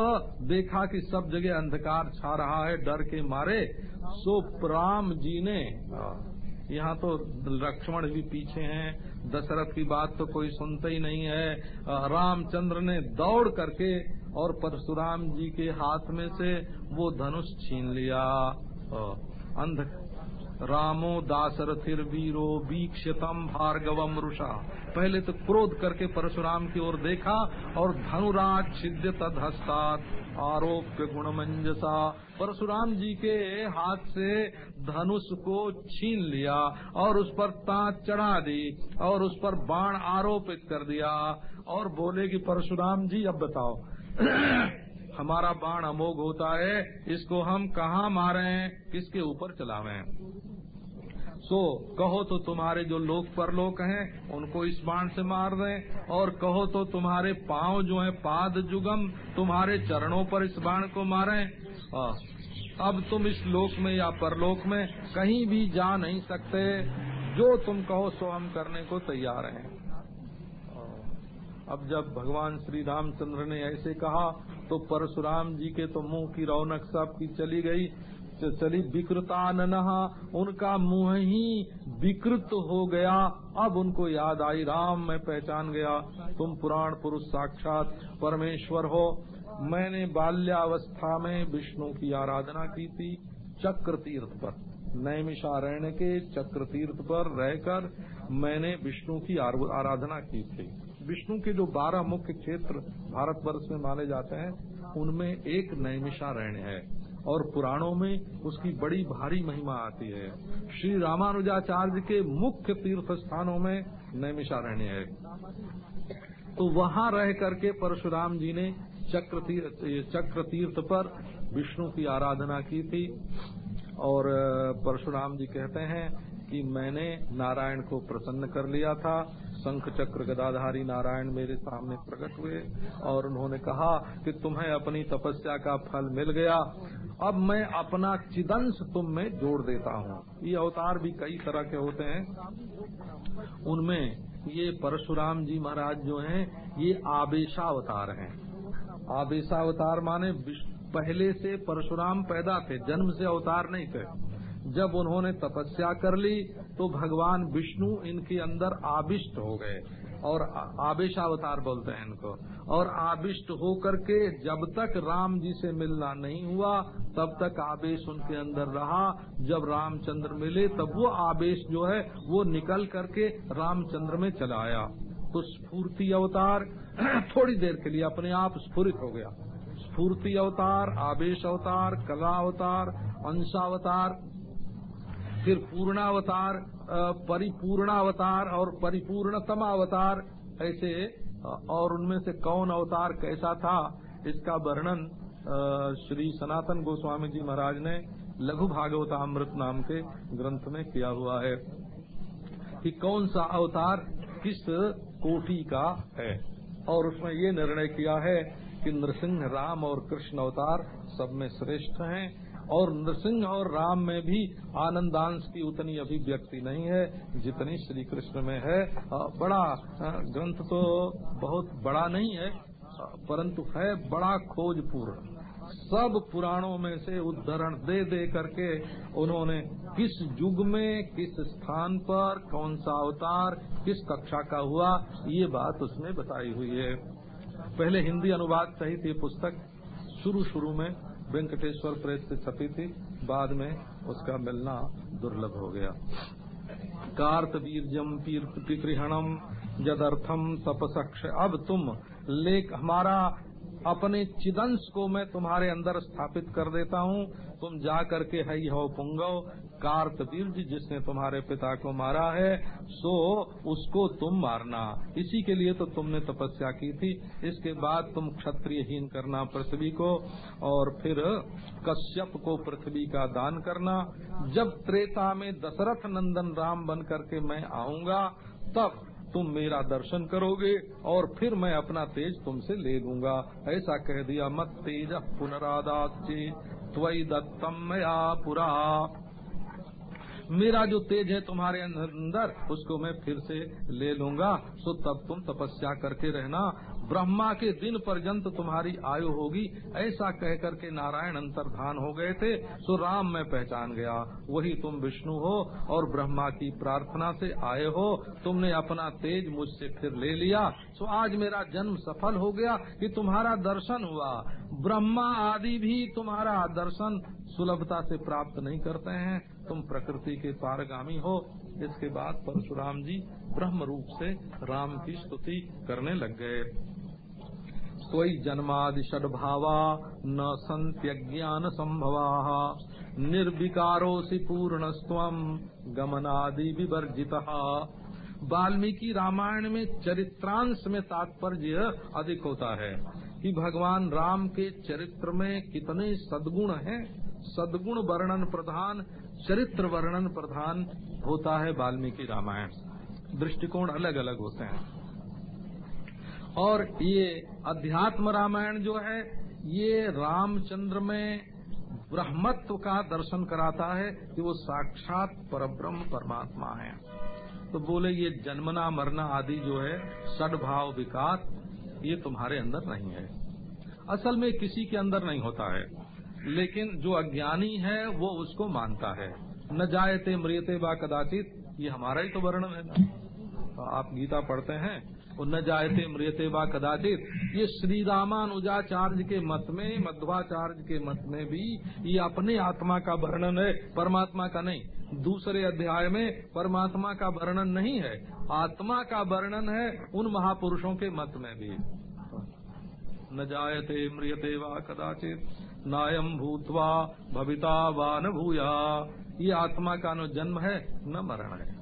देखा कि सब जगह अंधकार छा रहा है, डर के मारे, सो राम जी ने, यहाँ तो लक्ष्मण भी पीछे हैं, दशरथ की बात तो कोई सुनता ही नहीं है। रामचंद्र ने दौड़ करके और परशुराम जी के हाथ में से वो धनुष छीन लिया। अंध रामो दासरथिर वीरो वीक्षतम भार्गवम रुषा पहले तो क्रोध करके परशुराम की ओर देखा और धनुराज छिद्य तदहस्तात। आरोप्य गुणमंजसा। परशुराम जी के हाथ से धनुष को छीन लिया और उस पर तांत चढ़ा दी और उस पर बाण आरोपित कर दिया और बोले कि परशुराम जी, अब बताओ, हमारा बाण अमोघ होता है, इसको हम कहाँ मारे, किसके ऊपर चलावे? सो कहो तो तुम्हारे जो लोक परलोक हैं, उनको इस बाण से मार दें, और कहो तो तुम्हारे पाँव जो है पाद जुगम, तुम्हारे चरणों पर इस बाण को मारें। अब तुम इस लोक में या परलोक में कहीं भी जा नहीं सकते। जो तुम कहो सो हम करने को तैयार हैं। अब जब भगवान श्री रामचंद्र ने ऐसे कहा तो परशुराम जी के तो मुँह की रौनक सब की चली गई। चली विकृतान उनका मुँह ही विकृत हो गया। अब उनको याद आई, राम, मैं पहचान गया। तुम पुराण पुरुष साक्षात परमेश्वर हो। मैंने बाल्यावस्था में विष्णु की आराधना की थी चक्र तीर्थ पर। नैमिषारण्य के चक्र तीर्थ पर रहकर मैंने विष्णु की आराधना की थी। विष्णु के जो बारह मुख्य क्षेत्र भारतवर्ष में माने जाते हैं, उनमें एक नैमिषारण्य है। और पुराणों में उसकी बड़ी भारी महिमा आती है। श्री रामानुजाचार्य के मुख्य तीर्थ स्थानों में नैमिषारण्य है। तो वहाँ रह करके परशुराम जी ने चक्र तीर्थ चक्र तीर्थ पर विष्णु की आराधना की थी और परशुराम जी कहते हैं कि मैंने नारायण को प्रसन्न कर लिया था। शंख चक्र गदाधारी नारायण मेरे सामने प्रकट हुए और उन्होंने कहा कि तुम्हें अपनी तपस्या का फल मिल गया। अब मैं अपना चिदंश तुम में जोड़ देता हूँ। ये अवतार भी कई तरह के होते हैं। उनमें ये परशुराम जी महाराज जो हैं, ये आवेशावतार हैं। आवेशावतार माने पहले से परशुराम पैदा थे, जन्म से अवतार नहीं थे। जब उन्होंने तपस्या कर ली तो भगवान विष्णु इनके अंदर आविष्ट हो गए। और आवेश अवतार बोलते हैं इनको। और आविष्ट होकर के जब तक राम जी से मिलना नहीं हुआ, तब तक आवेश उनके अंदर रहा। जब रामचंद्र मिले, तब वो आवेश जो है, वो निकल करके रामचंद्र में चला आया। तो स्फूर्ति अवतार थोड़ी देर के लिए अपने आप स्फूरित हो गया। स्फूर्ति अवतार, आवेश अवतार, कला अवतार, अंशावतार फिर पूर्णावतार परिपूर्णावतार और परिपूर्णतम अवतार ऐसे और उनमें से कौन अवतार कैसा था, इसका वर्णन श्री सनातन गोस्वामी जी महाराज ने लघु भागवतामृत नाम के ग्रंथ में किया हुआ है कि कौन सा अवतार किस कोटि का है। और उसमें ये निर्णय किया है कि नृसिंह, राम और कृष्ण अवतार सब में श्रेष्ठ हैं। और नृसिंह और राम में भी आनंदांश की उतनी अभिव्यक्ति नहीं है, जितनी श्री कृष्ण में है। बड़ा ग्रंथ तो बहुत बड़ा नहीं है परंतु है बड़ा खोजपूर्ण। सब पुराणों में से उद्धरण दे दे करके उन्होंने किस युग में, किस स्थान पर, कौन सा अवतार, किस कक्षा का हुआ, ये बात उसमें बताई हुई है। पहले हिंदी अनुवाद सहित ये पुस्तक शुरू शुरू में वेंकटेश्वर प्रेत से छपी थी, बाद में उसका मिलना दुर्लभ हो गया। कार्त वीरजम पितृहणम जदर्थम तपसक्ष। अब तुम लेख हमारा अपने चिदंश को मैं तुम्हारे अंदर स्थापित कर देता हूँ। तुम जा करके हई हो पुंगव कार्त जिसने तुम्हारे पिता को मारा है, सो उसको तुम मारना। इसी के लिए तो तुमने तपस्या की थी। इसके बाद तुम क्षत्रियहीन करना पृथ्वी को, और फिर कश्यप को पृथ्वी का दान करना। जब त्रेता में दशरथ नंदन राम बन करके मैं आऊँगा, तब तुम मेरा दर्शन करोगे और फिर मैं अपना तेज तुमसे ले लूँगा। ऐसा कह दिया मत तेज पुनरादाची त्वई दत्तम मया पुरा। मेरा जो तेज है तुम्हारे अंदर, उसको मैं फिर से ले लूँगा। सो तब तुम तपस्या करके रहना। ब्रह्मा के दिन पर्यंत तुम्हारी आयु होगी। ऐसा कह करके नारायण अंतर्धान हो गए थे, सो राम मैं पहचान गया। वही तुम विष्णु हो और ब्रह्मा की प्रार्थना से आए हो। तुमने अपना तेज मुझसे फिर ले लिया। सो आज मेरा जन्म सफल हो गया कि तुम्हारा दर्शन हुआ। ब्रह्मा आदि भी तुम्हारा दर्शन सुलभता से प्राप्त नहीं करते हैं। तुम प्रकृति के पारगामी हो। इसके बाद परशुराम जी ब्रह्म रूप से राम की स्तुति करने लग गए। त्वयि जन्मादि षड्भावा न संत्यज्ञान संभवा। निर्विकारोसि पूर्णस्व गमनादि विवर्जित। वाल्मीकि रामायण में चरित्रांश में तात्पर्य अधिक होता है कि भगवान राम के चरित्र में कितने सदगुण हैं। सदगुण वर्णन प्रधान, चरित्र वर्णन प्रधान होता है वाल्मीकि रामायण। दृष्टिकोण अलग अलग होते हैं। और ये अध्यात्म रामायण जो है, ये रामचंद्र में ब्रह्मत्व का दर्शन कराता है कि वो साक्षात परब्रह्म परमात्मा है। तो बोले, ये जन्मना मरना आदि जो है, सद्भाव विकार ये तुम्हारे अंदर नहीं है। असल में किसी के अंदर नहीं होता है, लेकिन जो अज्ञानी है, वो उसको मानता है। न जायते मृियते व कदाचित, ये हमारा ही तो वर्णन है। ना तो आप गीता पढ़ते हैं न जायते मृियते व कदाचित। ये श्री रामानुजाचार्य के मत में मध्वाचार्य के मत में भी ये अपने आत्मा का वर्णन है, परमात्मा का नहीं। दूसरे अध्याय में परमात्मा का वर्णन नहीं है, आत्मा का वर्णन है उन महापुरुषों के मत में भी। न जायते मृियते व कदाचित नायम भूतवा भविता व न भूया ये आत्मा का न जन्म है, न मरण है।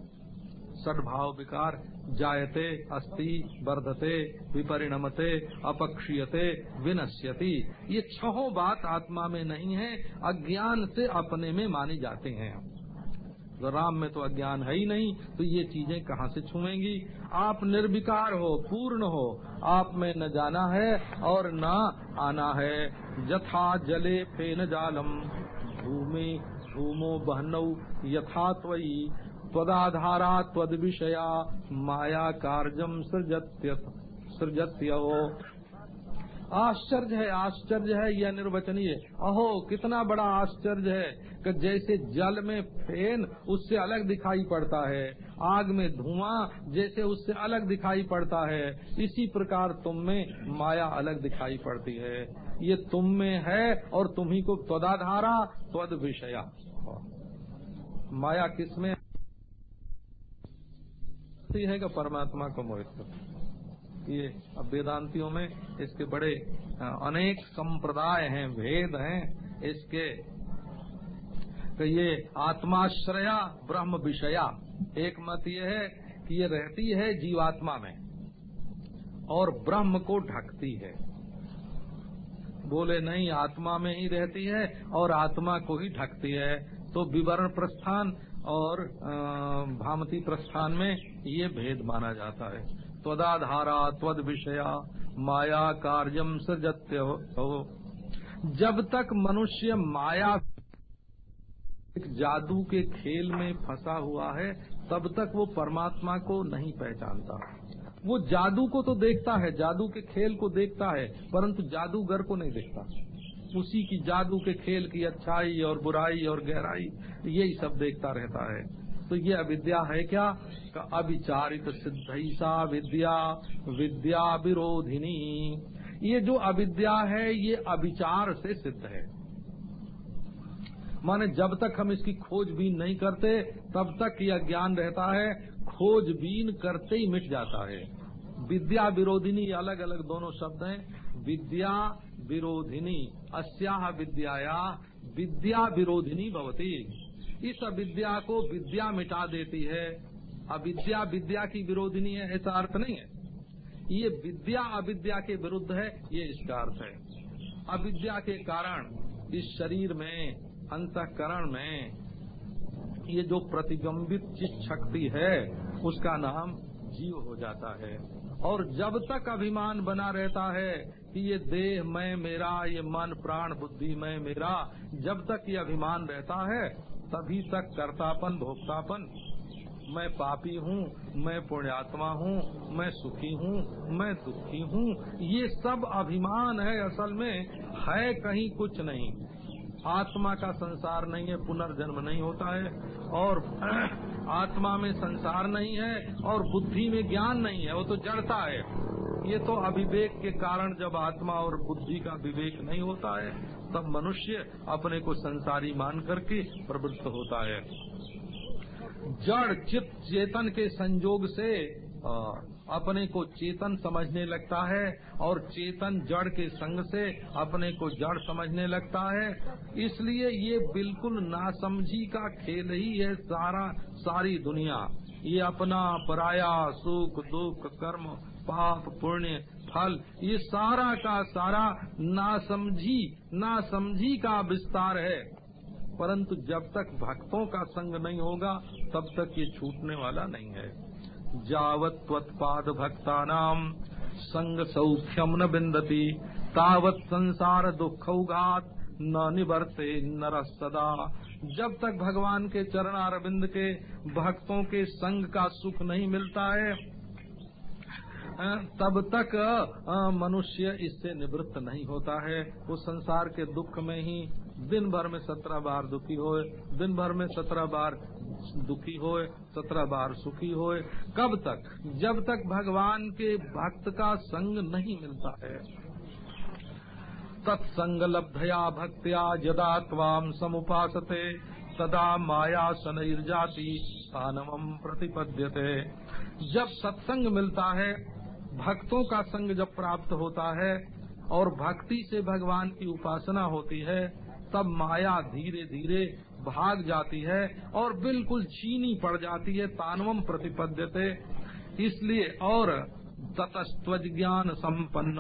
सद्भाव विकार जायते, अस्ति, वर्धते, विपरिणमते, अपक्षीयते, विनश्यति। ये छहों बात आत्मा में नहीं है, अज्ञान से अपने में माने जाते हैं। तो राम में तो अज्ञान है ही नहीं तो ये चीज़ें कहाँ से छुएँगी? आप निर्विकार हो, पूर्ण हो, आप में न जाना है और न आना है। जथा जले फेन जालम, भूमि, भूमो बहनऊ यथा त्वयी। त्वदाधारा त्वद विषया माया कार्जम सृजत्य सृजत्यो आश्चर्य है आश्चर्य है, यह निर्वचनीय। अहो, कितना बड़ा आश्चर्य है कि जैसे जल में फेन उससे अलग दिखाई पड़ता है, आग में धुआँ जैसे उससे अलग दिखाई पड़ता है, इसी प्रकार तुम में माया अलग दिखाई पड़ती है। ये तुम में है और तुम्ही को त्वदाधारा त्वद विषया माया किसमें है का परमात्मा को मोहित करती ये अब वेदांतियों में इसके बड़े अनेक संप्रदाय हैं, भेद हैं, इसके तो ये आत्माश्रया ब्रह्म विषया। एक मत ये है कि ये रहती है जीवात्मा में और ब्रह्म को ढकती है। बोले, नहीं, आत्मा में ही रहती है और आत्मा को ही ढकती है। तो विवरण प्रस्थान और भामती प्रस्थान में ये भेद माना जाता है। त्वदाधारा त्वद विषया माया कार्यम सृजत्य हो। जब तक मनुष्य माया एक जादू के खेल में फंसा हुआ है, तब तक वो परमात्मा को नहीं पहचानता। वो जादू को तो देखता है, जादू के खेल को देखता है, परंतु जादूगर को नहीं देखता। उसी की जादू के खेल की अच्छाई और बुराई और गहराई, यही सब देखता रहता है। तो ये अविद्या है क्या? अविचारित सिद्धसा विद्या विद्या विरोधिनी। ये जो अविद्या है, ये अविचार से सिद्ध है। माने जब तक हम इसकी खोजबीन नहीं करते, तब तक यह ज्ञान रहता है, खोजबीन करते ही मिट जाता है। विद्या विरोधिनी अलग अलग दोनों शब्द हैं। विद्या विरोधिनी अस्या विद्याया, विद्या विरोधिनी भवती। इस अविद्या को विद्या मिटा देती है। अविद्या विद्या की विरोधिनी है, ऐसा अर्थ नहीं है। ये विद्या अविद्या के विरुद्ध है, ये इसका अर्थ है। अविद्या के कारण इस शरीर में, अंतकरण में, ये जो प्रतिबिंबित चित शक्ति है, उसका नाम जीव हो जाता है। और जब तक अभिमान बना रहता है कि ये देह मैं, मेरा, ये मन, प्राण, बुद्धि मैं, मेरा, जब तक ये अभिमान रहता है, तभी तक कर्तापन, भोक्तापन। मैं पापी हूँ, मैं पुण्यात्मा हूँ, मैं सुखी हूँ, मैं दुखी हूँ। ये सब अभिमान है असल में, है कहीं कुछ नहीं। आत्मा का संसार नहीं है, पुनर्जन्म नहीं होता है। और आत्मा में संसार नहीं है और बुद्धि में ज्ञान नहीं है, वो तो जड़ता है। ये तो अविवेक के कारण जब आत्मा और बुद्धि का विवेक नहीं होता है, तब मनुष्य अपने को संसारी मान करके प्रवृत्त होता है। जड़ चित्त चेतन के संजोग से अपने को चेतन समझने लगता है और चेतन जड़ के संग से अपने को जड़ समझने लगता है। इसलिए ये बिल्कुल नासमझी का खेल ही है सारा, सारी दुनिया। ये अपना पराया, सुख, दुख, कर्म, पाप, पुण्य, फल, ये सारा का सारा नासमझी नासमझी का विस्तार है। परंतु जब तक भक्तों का संग नहीं होगा, तब तक ये छूटने वाला नहीं है। जावत त्वत्पाद भक्तानाम संग सौख्यम न बिंदती तावत संसार दुखौघात न निवर्ते नर सदा। जब तक भगवान के चरण अरविंद के भक्तों के संग का सुख नहीं मिलता है तब तक मनुष्य इससे निवृत्त नहीं होता है। वो संसार के दुख में ही दिन भर में सत्रह बार दुखी होए, दिन भर में सत्रह बार दुखी होए, सत्रह बार सुखी होए। कब तक? जब तक भगवान के भक्त का संग नहीं मिलता है। तत्संग लब्धया भक्त्या जदा त्वाम समुपासते तदा माया जाती स्थानम प्रतिपद्यते। जब सत्संग मिलता है, भक्तों का संग जब प्राप्त होता है, और भक्ति से भगवान की उपासना होती है तब माया धीरे धीरे भाग जाती है और बिल्कुल चीनी पड़ जाती है, तानवम प्रतिपद्यते। इसलिए और ततस्त्वज ज्ञान संपन्न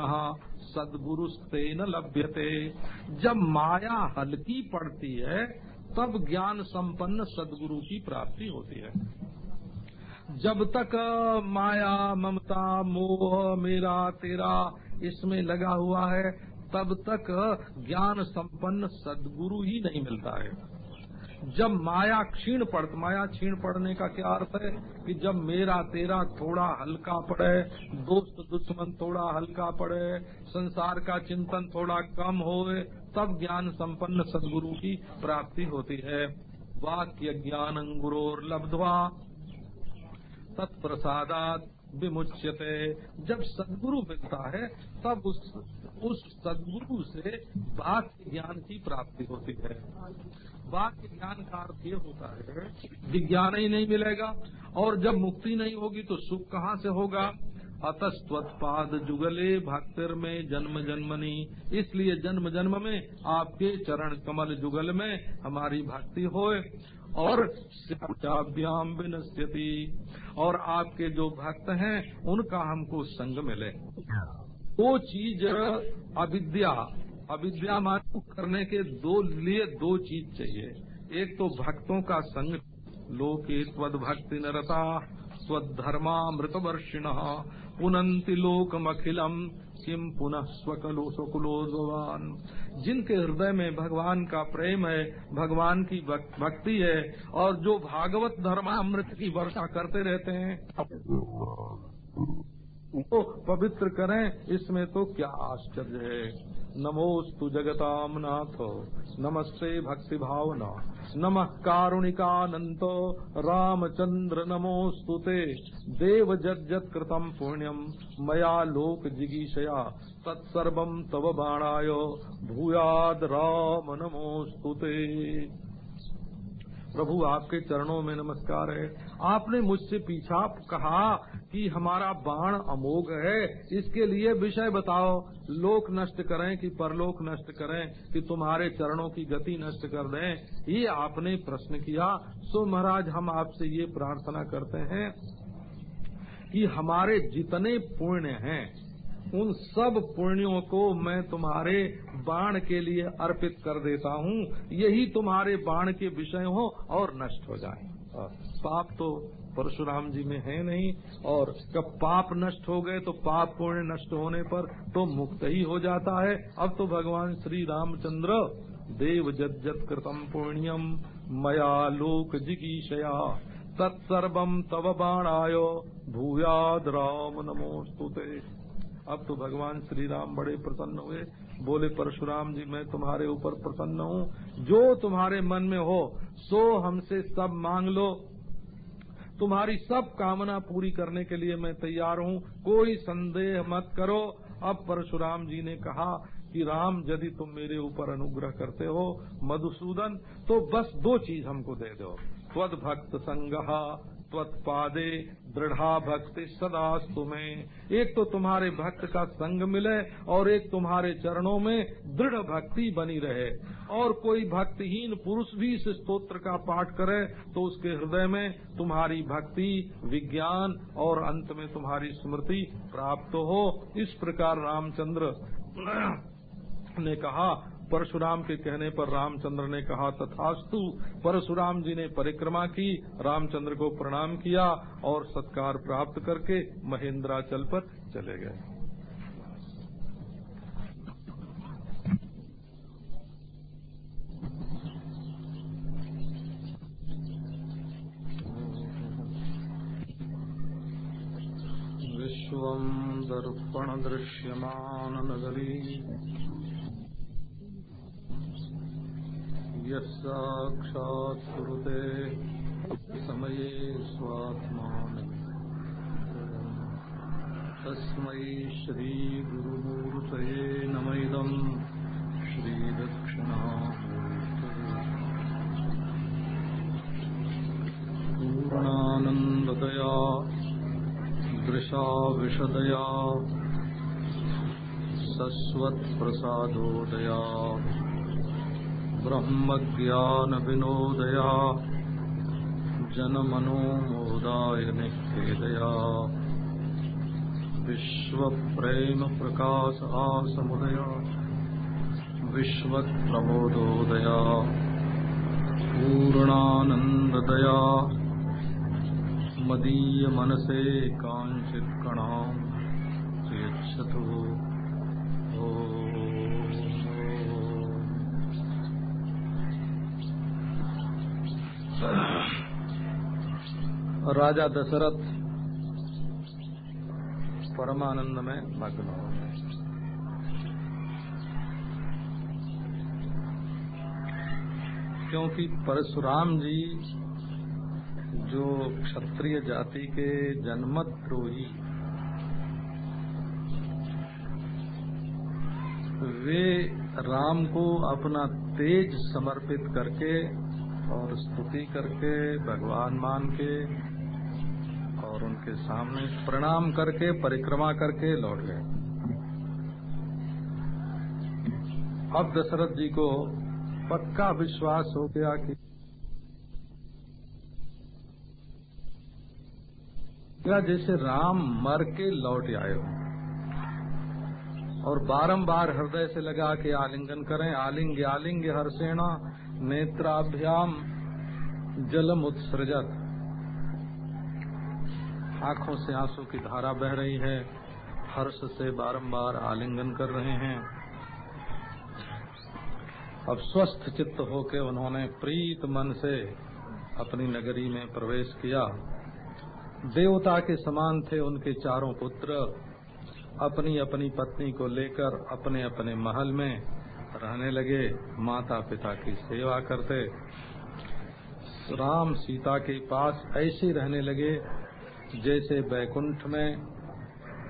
सदगुरु न लभ्यते। जब माया हल्की पड़ती है, तब ज्ञान संपन्न सदगुरु की प्राप्ति होती है। जब तक माया, ममता, मोह, मेरा, तेरा इसमें लगा हुआ है तब तक ज्ञान संपन्न सदगुरु ही नहीं मिलता है। जब माया क्षीण पड़, माया क्षीण पड़ने का क्या अर्थ है? कि जब मेरा तेरा थोड़ा हल्का पड़े, दोस्त दुश्मन थोड़ा हल्का पड़े, संसार का चिंतन थोड़ा कम होए, तब ज्ञान संपन्न सदगुरु की प्राप्ति होती है। वाक्य ज्ञान अंगुरोर लब्धवा तत्प्रसादात विमुच्यते। जब सदगुरु मिलता है, तब उस उस सदगुरु से वाक्य ज्ञान की प्राप्ति होती है। वाक्य ज्ञान का अर्थ ये होता है, विज्ञान ही नहीं मिलेगा, और जब मुक्ति नहीं होगी तो सुख कहाँ से होगा? अतस्त्वत्पाद जुगले भक्तिर में जन्म जन्मनी। इसलिए जन्म जन्म में आपके चरण कमल जुगल में हमारी भक्ति होए। और शिक्षाभ्याम विनश्यति। और आपके जो भक्त हैं उनका हमको संग मिले। वो चीज़ अविद्या अविद्या मानू करने के दो लिए दो चीज़ चाहिए। एक तो भक्तों का संग लोके त्वद भक्ति नरता स्वधर्मा मृतवर्षिण पुनंति लोकमखिलम किम पुनः स्वकलो स्वकुलो भगवान जिनके हृदय में भगवान का प्रेम है, भगवान की भक्ति है, और जो भागवत धर्मामृत की वर्षा करते रहते हैं तो पवित्र करें, इसमें तो क्या आश्चर्य है। नमोस्तु जगताम नाथ। नमस्ते भक्ति भावना नमः कारुणिकानंत रामचंद्र नमोस्तु ते। देव जज्जत कृतम पुण्यम मया लोक जिगीषया तत्सर्व तव बाणाय। भूयाद राम नमोस्तु ते। प्रभु, आपके चरणों में नमस्कार है। आपने मुझसे पीछा कहा कि हमारा बाण अमोघ है। इसके लिए विषय बताओ। लोक नष्ट करें कि परलोक नष्ट करें, कि तुम्हारे चरणों की गति नष्ट कर दें। ये आपने प्रश्न किया। सो महाराज, हम आपसे ये प्रार्थना करते हैं कि हमारे जितने पुण्य हैं, उन सब पुण्यों को मैं तुम्हारे बाण के लिए अर्पित कर देता हूँ। यही तुम्हारे बाण के विषय हो और नष्ट हो जाए। पाप तो परशुराम जी में है नहीं, और जब पाप नष्ट हो गए तो पाप पुण्य नष्ट होने पर तो मुक्त ही हो जाता है। अब तो भगवान श्री रामचंद्र, देव जत जत कृतम पुण्यम, मया लोक जिगीषया तत्सर्वम तव बाणायो, भूयाद राम नमोस्तुते अब तो भगवान श्री राम बड़े प्रसन्न हुए। बोले, परशुराम जी, मैं तुम्हारे ऊपर प्रसन्न हूँ। जो तुम्हारे मन में हो, सो हमसे सब मांग लो। तुम्हारी सब कामना पूरी करने के लिए मैं तैयार हूँ। कोई संदेह मत करो। अब परशुराम जी ने कहा कि राम, यदि तुम मेरे ऊपर अनुग्रह करते हो मधुसूदन तो बस दो चीज़ हमको दे दो। त्वद भक्त संगहा त्वत्पादे दृढ़ा भक्ति सदा तुम्हें एक तो तुम्हारे भक्त का संग मिले और एक तुम्हारे चरणों में दृढ़ भक्ति बनी रहे। और कोई भक्तिहीन पुरुष भी इस स्तोत्र का पाठ करे तो उसके हृदय में तुम्हारी भक्ति, विज्ञान और अंत में तुम्हारी स्मृति प्राप्त हो। इस प्रकार रामचंद्र ने कहा परशुराम के कहने पर रामचंद्र ने कहा, तथास्तु, परशुराम जी ने परिक्रमा की, रामचंद्र को प्रणाम किया और सत्कार प्राप्त करके महेंद्राचल पर चले गए। विश्व दर्पण दृश्यमान नगरी यक्षात् कुरुते समये स्वात्मान तस्मै श्रीगुरुमूर्तये नमैदम्। श्रीदक्षिणा पूर्णानन्दतया दृशा विशदया सस्वत्प्रसादोदया। ब्रह्मज्ञानविनोदया जनमनोमोदाय निःखेदया। विश्वप्रेमप्रकाश आसमुदया विश्वप्रमोदोदया पूर्णानन्ददया मदीयमनसे काञ्चित्कणाम् यच्छतु ॐ राजा दशरथ परमानंद में मग्न हो गए। क्योंकि परशुराम जी जो क्षत्रिय जाति के जनमत द्रोही, वे राम को अपना तेज समर्पित करके और स्तुति करके, भगवान मान के और उनके सामने प्रणाम करके, परिक्रमा करके लौट गए। अब दशरथ जी को पक्का विश्वास हो गया कि क्या जैसे राम मर के लौट आए हो और बारंबार हृदय से लगा के आलिंगन करें, आलिंग आलिंग हर्षेणा नेत्राभ्याम जलम उत्सृजत आँखों से आँसू की धारा बह रही है। हर्ष से बारंबार आलिंगन कर रहे हैं। अब स्वस्थ चित्त होकर उन्होंने प्रीत मन से अपनी नगरी में प्रवेश किया। देवता के समान थे उनके चारों पुत्र। अपनी अपनी पत्नी को लेकर अपने अपने महल में रहने लगे। माता पिता की सेवा करते। राम सीता के पास ऐसे रहने लगे जैसे बैकुंठ में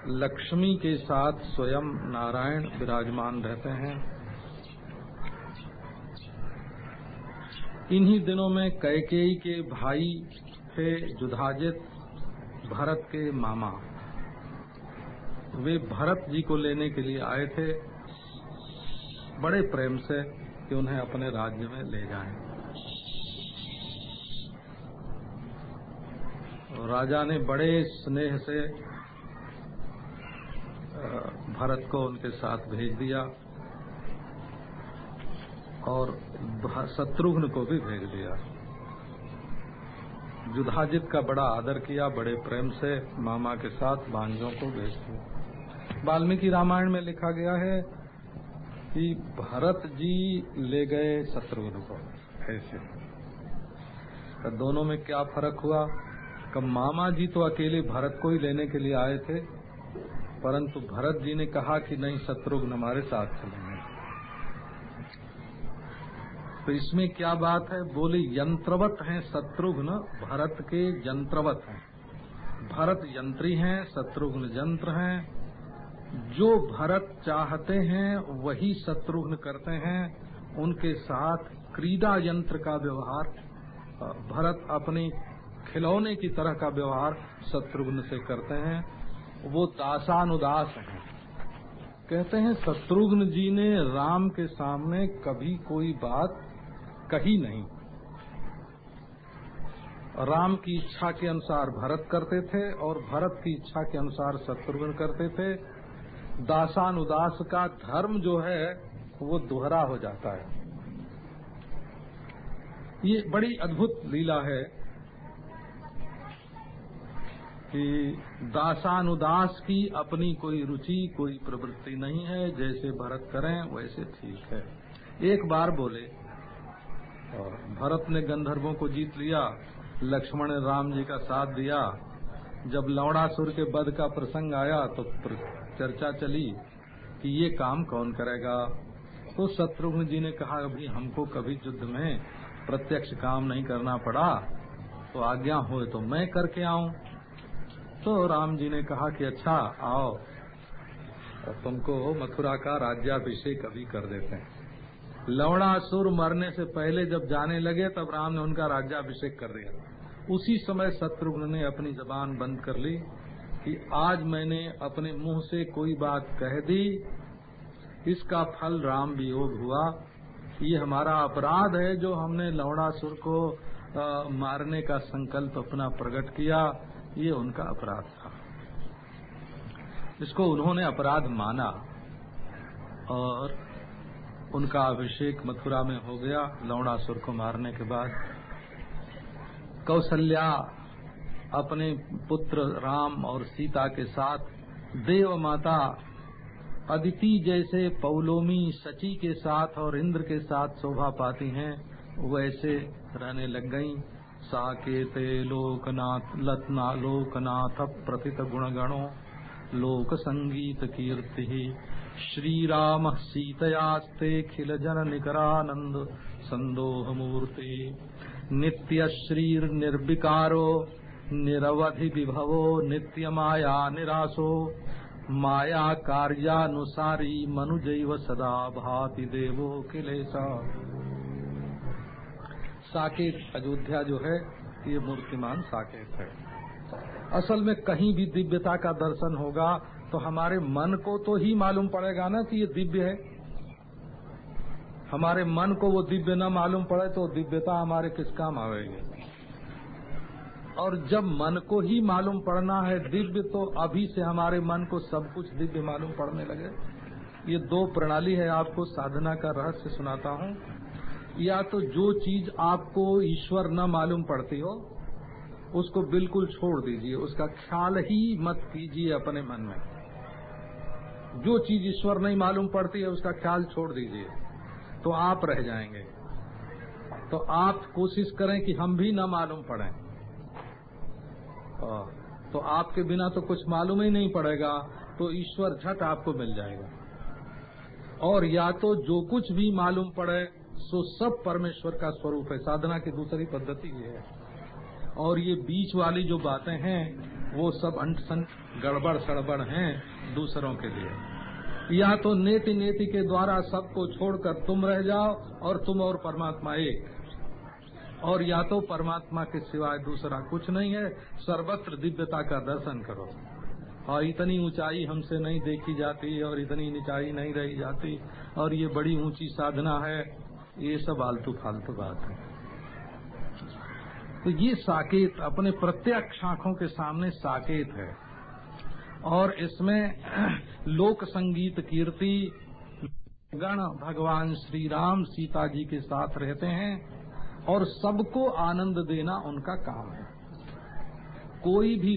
लक्ष्मी के साथ स्वयं नारायण विराजमान रहते हैं इन्हीं दिनों में कैकेयी के भाई थे जुधाजित भरत के मामा वे भरत जी को लेने के लिए आए थे, बड़े प्रेम से कि उन्हें अपने राज्य में ले जाएँ। राजा ने बड़े स्नेह से भरत को उनके साथ भेज दिया और शत्रुघ्न को भी भेज दिया। युधाजित का बड़ा आदर किया, बड़े प्रेम से मामा के साथ बांझों को भेज दिया। वाल्मीकि रामायण में लिखा गया है कि भरत जी ले गए शत्रुघ्न को। ऐसे। तो दोनों में क्या फ़र्क हुआ? कि मामा जी तो अकेले भरत को ही लेने के लिए आए थे, परंतु भरत जी ने कहा कि नहीं, शत्रुघ्न हमारे साथ चलेंगे तो इसमें क्या बात है? बोले, यंत्रवत हैं शत्रुघ्न, भरत के यंत्रवत हैं। भरत यंत्री हैं, शत्रुघ्न यंत्र हैं। जो भरत चाहते हैं, वही शत्रुघ्न करते हैं। उनके साथ क्रीड़ा यंत्र का व्यवहार। भरत अपनी खिलौने की तरह का व्यवहार शत्रुघ्न से करते हैं। वो दासानुदास है। कहते हैं, शत्रुघ्न जी ने राम के सामने कभी कोई बात कही नहीं। राम की इच्छा के अनुसार भरत करते थे और भरत की इच्छा के अनुसार शत्रुघ्न करते थे। दासानुदास का धर्म जो है, वो दोहरा हो जाता है। ये बड़ी अद्भुत लीला है। कि दासानुदास की अपनी कोई रुचि, कोई प्रवृत्ति नहीं है, जैसे भरत करें, वैसे ठीक है। एक बार बोले, और भरत ने गंधर्वों को जीत लिया, लक्ष्मण ने राम जी का साथ दिया। जब लौड़ासुर के बध का प्रसंग आया तो चर्चा चली कि ये काम कौन करेगा? तो शत्रुघ्न जी ने कहा, अभी हमको कभी युद्ध में प्रत्यक्ष काम नहीं करना पड़ा तो आज्ञा हो तो मैं करके आऊँ। तो राम जी ने कहा कि अच्छा आओ। और तुमको मथुरा का राज्याभिषेक अभी कर देते हैं। लवणासुर मरने से पहले जब जाने लगे तब राम ने उनका राज्याभिषेक कर दिया। उसी समय शत्रुघ्न ने अपनी जबान बंद कर ली कि आज मैंने अपने मुँह से कोई बात कह दी इसका फल राम वियोग हुआ। ये हमारा अपराध है जो हमने लवणासुर को आ, मारने का संकल्प अपना प्रकट किया। ये उनका अपराध था। इसको उन्होंने अपराध माना और उनका अभिषेक मथुरा में हो गया लौड़ासुर को मारने के बाद। कौशल्या अपने पुत्र राम और सीता के साथ देव माता अदिति जैसे पौलोमी सची के साथ और इंद्र के साथ शोभा पाती हैं, वैसे रहने लग गईं। साकेते लोकनाथ, लतना, लोकनाथ प्रतित गुणगणो लोक संगीत कीर्ति। श्री राम सीतयास्ते खिल जन निकरानंद संदोह मूर्ति नित्य श्रीर निर्विकारो, निरवधि विभवो, नित्य माया निराशो। माया कार्यानुसारी मनुजैव सदा भाति देवो किलेसा साकेत अयोध्या जो है, ये मूर्तिमान साकेत है। असल में कहीं भी दिव्यता का दर्शन होगा तो हमारे मन को तो ही मालूम पड़ेगा ना कि ये दिव्य है। हमारे मन को वो दिव्य न मालूम पड़े तो दिव्यता हमारे किस काम आवेगी और जब मन को ही मालूम पड़ना है दिव्य तो अभी से हमारे मन को सब कुछ दिव्य मालूम पड़ने लगे। ये दो प्रणाली है, आपको साधना का रहस्य सुनाता हूँ। या तो जो चीज़ आपको ईश्वर न मालूम पड़ती हो, उसको बिल्कुल छोड़ दीजिए। उसका ख्याल ही मत कीजिए अपने मन में। जो चीज़ ईश्वर नहीं मालूम पड़ती है, उसका ख्याल छोड़ दीजिए। तो आप रह जाएँगे। तो आप कोशिश करें कि हम भी न मालूम पड़े। तो आपके बिना तो कुछ मालूम ही नहीं पड़ेगा तो ईश्वर झट आपको मिल जाएगा। और या तो जो कुछ भी मालूम पड़े सो सब परमेश्वर का स्वरूप है। साधना की दूसरी पद्धति ये है। और ये बीच वाली जो बातें हैं, वो सब अंट गड़बड़ सड़बड़ हैं दूसरों के लिए। या तो नेति नेति के द्वारा सबको छोड़कर तुम रह जाओ और तुम और परमात्मा एक। और या तो परमात्मा के सिवाय दूसरा कुछ नहीं है, सर्वत्र दिव्यता का दर्शन करो। और इतनी ऊंचाई हमसे नहीं देखी जाती और इतनी निचाई नहीं रही जाती। और ये बड़ी ऊँची साधना है। ये सब आलतू फालतू बात है। तो ये साकेत अपने प्रत्यक्ष आँखों के सामने साकेत है। और इसमें लोक संगीत कीर्ति, गण भगवान श्री राम सीता जी के साथ रहते हैं और सबको आनंद देना उनका काम है। कोई भी